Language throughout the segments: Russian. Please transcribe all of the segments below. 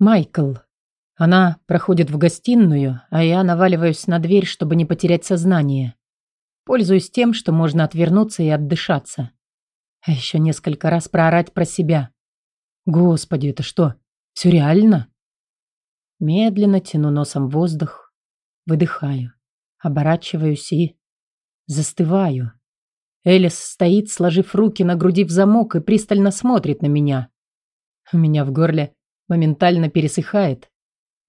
Майкл. Она проходит в гостиную, а я наваливаюсь на дверь, чтобы не потерять сознание. Пользуюсь тем, что можно отвернуться и отдышаться. А еще несколько раз проорать про себя. Господи, это что, все реально? Медленно тяну носом воздух, выдыхаю, оборачиваюсь и застываю. Элис стоит, сложив руки на груди в замок и пристально смотрит на меня. У меня в горле моментально пересыхает.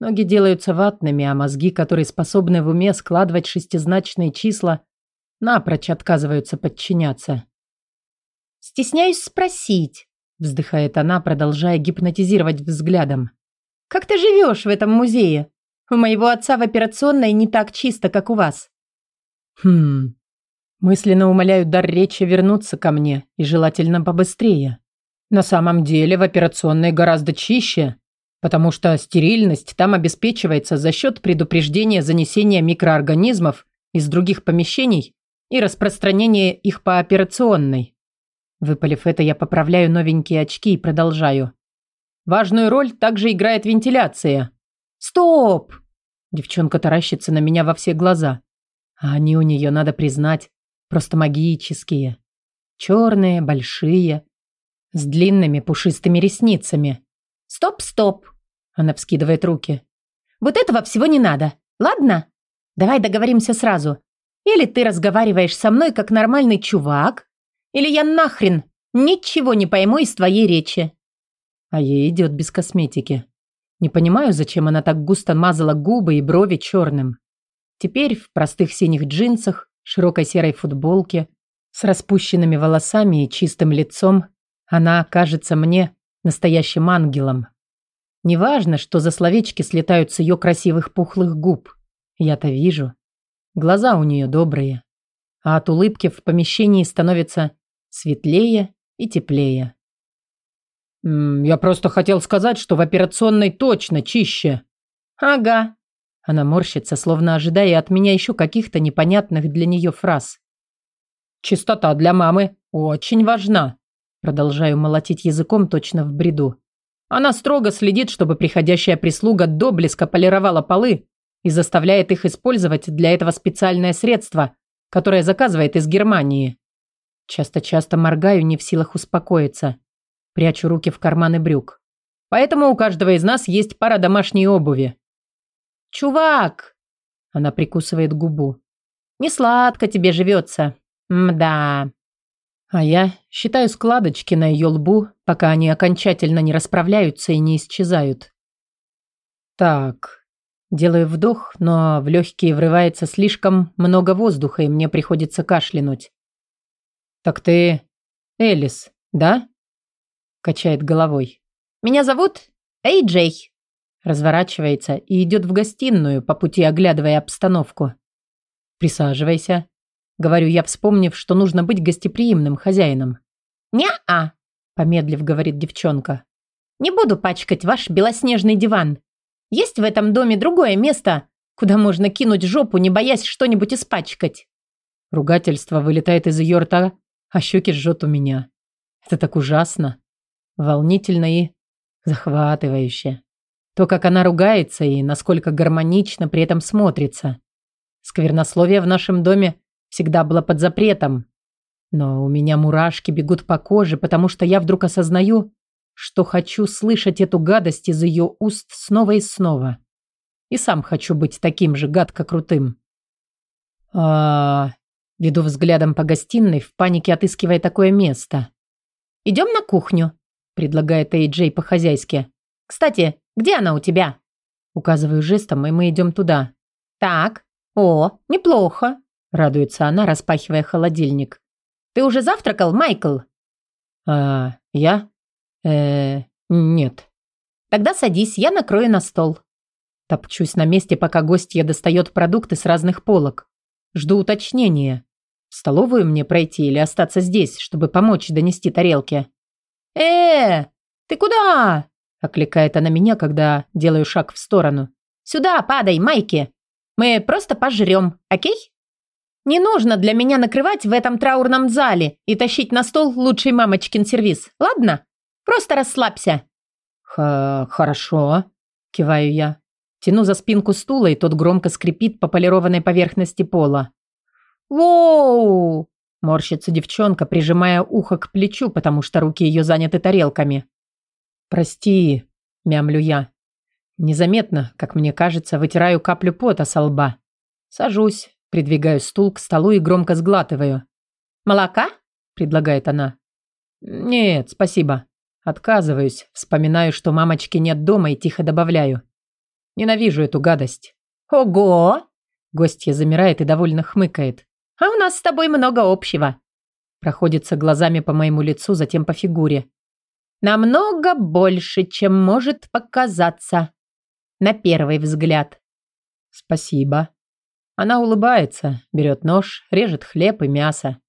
Ноги делаются ватными, а мозги, которые способны в уме складывать шестизначные числа, напрочь отказываются подчиняться. «Стесняюсь спросить», – вздыхает она, продолжая гипнотизировать взглядом. «Как ты живешь в этом музее? У моего отца в операционной не так чисто, как у вас». «Хм, Мысленно умоляю дар речи вернуться ко мне, и желательно побыстрее. На самом деле в операционной гораздо чище, потому что стерильность там обеспечивается за счет предупреждения занесения микроорганизмов из других помещений и распространения их по операционной. Выпалив это, я поправляю новенькие очки и продолжаю. Важную роль также играет вентиляция. «Стоп!» Девчонка таращится на меня во все глаза. А они у нее, надо признать, Просто магические. Черные, большие, с длинными пушистыми ресницами. «Стоп, стоп!» Она вскидывает руки. «Вот этого всего не надо, ладно? Давай договоримся сразу. Или ты разговариваешь со мной как нормальный чувак, или я нахрен ничего не пойму из твоей речи». А ей идет без косметики. Не понимаю, зачем она так густо мазала губы и брови черным. Теперь в простых синих джинсах широкой серой футболке, с распущенными волосами и чистым лицом, она кажется мне настоящим ангелом. Неважно, что за словечки слетают с ее красивых пухлых губ. Я-то вижу. Глаза у нее добрые. А от улыбки в помещении становится светлее и теплее. «Я просто хотел сказать, что в операционной точно чище». «Ага, она морщится, словно ожидая от меня еще каких-то непонятных для нее фраз. «Чистота для мамы очень важна», продолжаю молотить языком точно в бреду. Она строго следит, чтобы приходящая прислуга до блеска полировала полы и заставляет их использовать для этого специальное средство, которое заказывает из Германии. Часто-часто моргаю, не в силах успокоиться. Прячу руки в карманы брюк. Поэтому у каждого из нас есть пара домашней обуви. «Чувак!» Она прикусывает губу. «Не сладко тебе живется. Мда». А я считаю складочки на ее лбу, пока они окончательно не расправляются и не исчезают. Так, делаю вдох, но в легкие врывается слишком много воздуха, и мне приходится кашлянуть. «Так ты Элис, да?» Качает головой. «Меня зовут Эй Джей». Разворачивается и идет в гостиную, по пути оглядывая обстановку. «Присаживайся», — говорю я, вспомнив, что нужно быть гостеприимным хозяином. «Не-а», — помедлив говорит девчонка. «Не буду пачкать ваш белоснежный диван. Есть в этом доме другое место, куда можно кинуть жопу, не боясь что-нибудь испачкать». Ругательство вылетает из ее рта, а щеки жжет у меня. Это так ужасно, волнительно и захватывающе. То, как она ругается и насколько гармонично при этом смотрится. Сквернословие в нашем доме всегда было под запретом. Но у меня мурашки бегут по коже, потому что я вдруг осознаю, что хочу слышать эту гадость из ее уст снова и снова. И сам хочу быть таким же гадко крутым. А, веду взглядом по гостиной, в панике отыскивая такое место. «Идем на кухню», — предлагает Эй по-хозяйски. «Кстати, где она у тебя?» Указываю жестом, и мы идем туда. «Так, о, неплохо», — радуется она, распахивая холодильник. «Ты уже завтракал, Майкл?» «А, я? э нет». «Тогда садись, я накрою на стол». Топчусь на месте, пока гостья достает продукты с разных полок. Жду уточнения. В столовую мне пройти или остаться здесь, чтобы помочь донести тарелки? э ты куда?» Окликает она меня, когда делаю шаг в сторону. «Сюда падай, Майки! Мы просто пожрем, окей? Не нужно для меня накрывать в этом траурном зале и тащить на стол лучший мамочкин сервиз, ладно? Просто расслабься». Х «Хорошо», Киваю я. Тяну за спинку стула, и тот громко скрипит по полированной поверхности пола. «Воу!» – морщится девчонка, прижимая ухо к плечу, потому что руки ее заняты тарелками. «Прости», – мямлю я. Незаметно, как мне кажется, вытираю каплю пота со лба. Сажусь, придвигаю стул к столу и громко сглатываю. «Молока?» – предлагает она. «Нет, спасибо». Отказываюсь, вспоминаю, что мамочки нет дома и тихо добавляю. Ненавижу эту гадость. Ого! Гостья замирает и довольно хмыкает. А у нас с тобой много общего. Проходится глазами по моему лицу, затем по фигуре. Намного больше, чем может показаться. На первый взгляд. Спасибо. Она улыбается, берет нож, режет хлеб и мясо.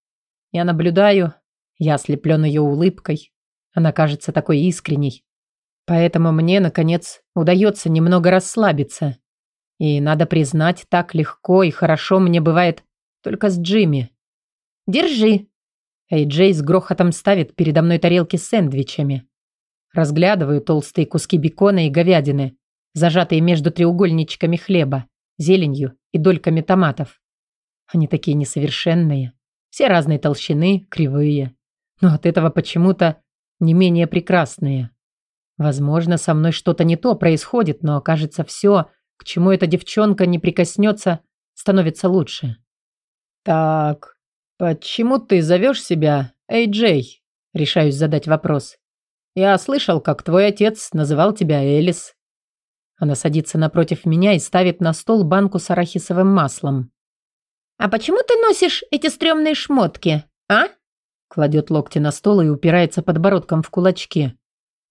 Я наблюдаю, я ослеплен ее улыбкой. Она кажется такой искренней. Поэтому мне, наконец, удается немного расслабиться. И, надо признать, так легко и хорошо мне бывает только с Джимми. «Держи!» Эй-Джей с грохотом ставит передо мной тарелки с сэндвичами. Разглядываю толстые куски бекона и говядины, зажатые между треугольничками хлеба, зеленью и дольками томатов. Они такие несовершенные, все разной толщины, кривые. Но от этого почему-то не менее прекрасные. Возможно, со мной что-то не то происходит, но, кажется, все, к чему эта девчонка не прикоснется, становится лучше. «Так, почему ты зовешь себя Эй Джей?» Решаюсь задать вопрос. «Я слышал, как твой отец называл тебя Элис». Она садится напротив меня и ставит на стол банку с арахисовым маслом. «А почему ты носишь эти стрёмные шмотки, а?» Кладет локти на стол и упирается подбородком в кулачки.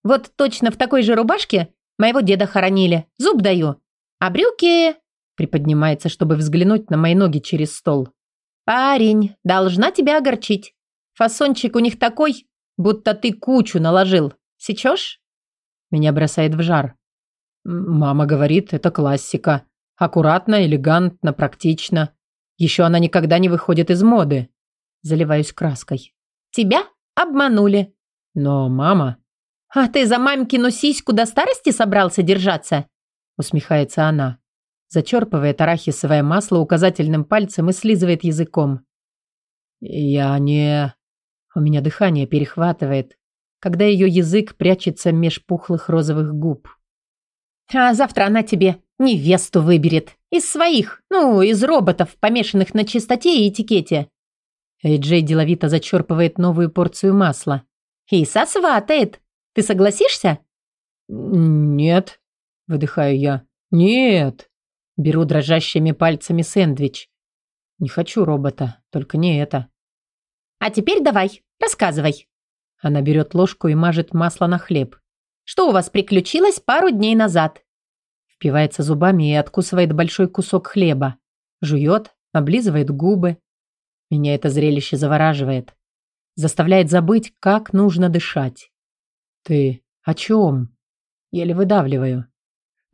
«Вот точно в такой же рубашке моего деда хоронили. Зуб даю. А брюки...» Приподнимается, чтобы взглянуть на мои ноги через стол. «Парень, должна тебя огорчить. Фасончик у них такой, будто ты кучу наложил. Сечешь?» Меня бросает в жар. Мама говорит, это классика. Аккуратно, элегантно, практично. Еще она никогда не выходит из моды. Заливаюсь краской. Тебя обманули. Но мама... А ты за мамкину сиську до старости собрался держаться? Усмехается она. Зачерпывает арахисовое масло указательным пальцем и слизывает языком. Я не... У меня дыхание перехватывает, когда ее язык прячется меж пухлых розовых губ. А завтра она тебе невесту выберет. Из своих, ну, из роботов, помешанных на чистоте и этикете. Эйджей деловито зачерпывает новую порцию масла. «И сосватает. Ты согласишься?» «Нет», — выдыхаю я. «Нет». Беру дрожащими пальцами сэндвич. «Не хочу робота, только не это». «А теперь давай, рассказывай». Она берет ложку и мажет масло на хлеб. «Что у вас приключилось пару дней назад?» Впивается зубами и откусывает большой кусок хлеба. Жует, облизывает губы. Меня это зрелище завораживает. Заставляет забыть, как нужно дышать. «Ты о чем?» Еле выдавливаю.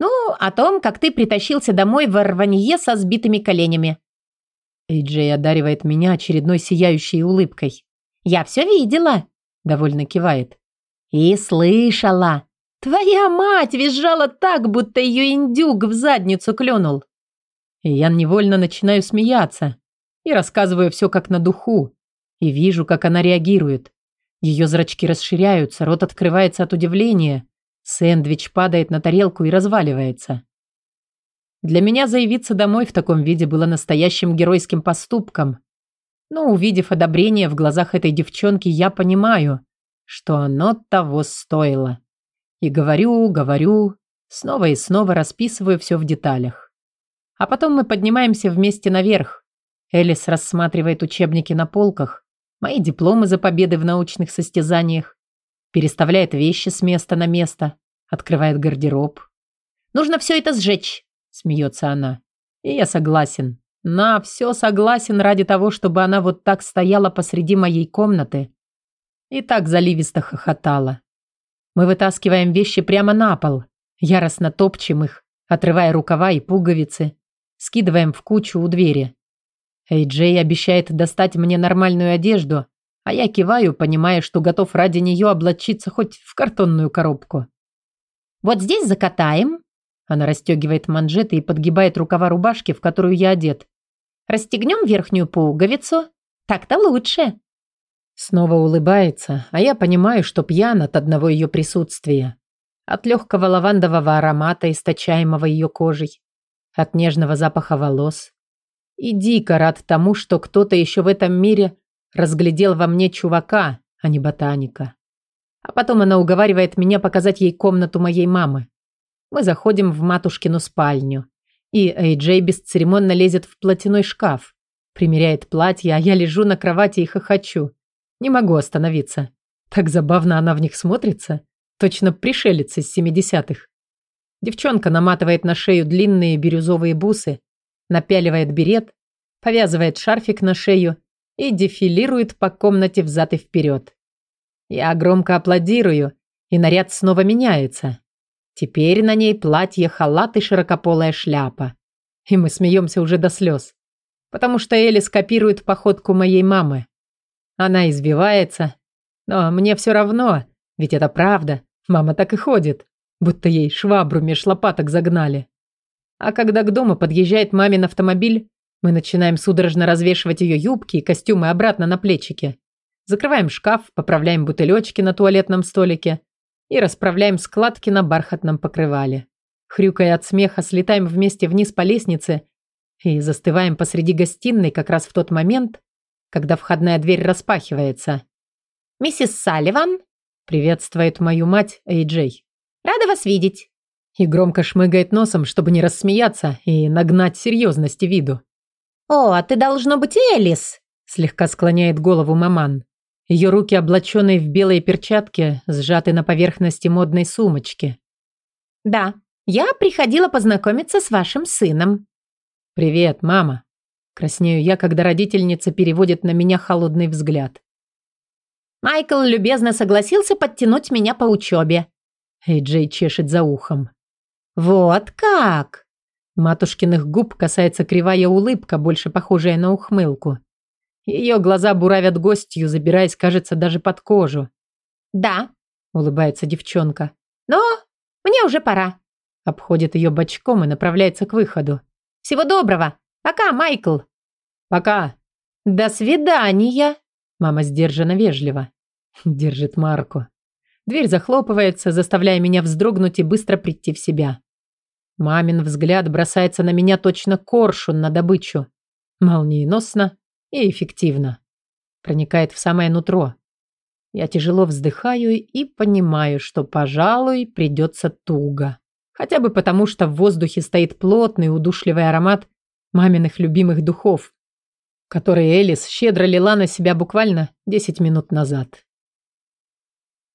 «Ну, о том, как ты притащился домой в рванье со сбитыми коленями». Эйджей одаривает меня очередной сияющей улыбкой. «Я все видела», — довольно кивает. «И слышала. Твоя мать визжала так, будто ее индюк в задницу клюнул». И я невольно начинаю смеяться и рассказываю все как на духу. И вижу, как она реагирует. Ее зрачки расширяются, рот открывается от удивления. Сэндвич падает на тарелку и разваливается. Для меня заявиться домой в таком виде было настоящим геройским поступком. Но увидев одобрение в глазах этой девчонки, я понимаю, что оно того стоило. И говорю, говорю, снова и снова расписываю все в деталях. А потом мы поднимаемся вместе наверх, Элис рассматривает учебники на полках, мои дипломы за победы в научных состязаниях, переставляет вещи с места на место, открывает гардероб. «Нужно все это сжечь», – смеется она. И я согласен. На все согласен ради того, чтобы она вот так стояла посреди моей комнаты и так заливисто хохотала. Мы вытаскиваем вещи прямо на пол, яростно топчем их, отрывая рукава и пуговицы, скидываем в кучу у двери. Эй-Джей обещает достать мне нормальную одежду, а я киваю, понимая, что готов ради нее облачиться хоть в картонную коробку. «Вот здесь закатаем», Она расстегивает манжеты и подгибает рукава рубашки, в которую я одет. «Расстегнем верхнюю пуговицу? Так-то лучше». Снова улыбается, а я понимаю, что пьян от одного ее присутствия. От легкого лавандового аромата, источаемого ее кожей. От нежного запаха волос. И дико рад тому, что кто-то еще в этом мире разглядел во мне чувака, а не ботаника. А потом она уговаривает меня показать ей комнату моей мамы. Мы заходим в матушкину спальню. И Эй-Джей бесцеремонно лезет в платяной шкаф. Примеряет платье, а я лежу на кровати и хохочу. Не могу остановиться. Так забавно она в них смотрится. Точно пришелец из семидесятых. Девчонка наматывает на шею длинные бирюзовые бусы, напяливает берет, повязывает шарфик на шею и дефилирует по комнате взад и вперед. Я громко аплодирую, и наряд снова меняется. Теперь на ней платье, халат и широкополая шляпа. И мы смеемся уже до слез. Потому что Элис копирует походку моей мамы. Она избивается. Но мне все равно, ведь это правда. Мама так и ходит, будто ей швабру меж лопаток загнали. А когда к дому подъезжает мамин автомобиль, мы начинаем судорожно развешивать ее юбки и костюмы обратно на плечики. Закрываем шкаф, поправляем бутылечки на туалетном столике и расправляем складки на бархатном покрывале. Хрюкая от смеха, слетаем вместе вниз по лестнице и застываем посреди гостиной как раз в тот момент, когда входная дверь распахивается. «Миссис Салливан?» – приветствует мою мать Эй-Джей. «Рада вас видеть!» И громко шмыгает носом, чтобы не рассмеяться и нагнать серьезности виду. «О, а ты должно быть Элис!» – слегка склоняет голову маман. Ее руки, облаченные в белые перчатки, сжаты на поверхности модной сумочки. «Да, я приходила познакомиться с вашим сыном». «Привет, мама». Краснею я, когда родительница переводит на меня холодный взгляд. Майкл любезно согласился подтянуть меня по учебе. Эй, Джей чешет за ухом. «Вот как!» Матушкиных губ касается кривая улыбка, больше похожая на ухмылку. Ее глаза буравят гостью, забираясь, кажется, даже под кожу. «Да», — улыбается девчонка. «Но мне уже пора». Обходит ее бочком и направляется к выходу. «Всего доброго. Пока, Майкл». «Пока». «До свидания». Мама сдержанно вежливо. Держит марку. Дверь захлопывается, заставляя меня вздрогнуть и быстро прийти в себя. Мамин взгляд бросается на меня точно коршун на добычу. Молниеносно, и эффективно. Проникает в самое нутро. Я тяжело вздыхаю и понимаю, что, пожалуй, придется туго. Хотя бы потому, что в воздухе стоит плотный удушливый аромат маминых любимых духов, которые Элис щедро лила на себя буквально 10 минут назад.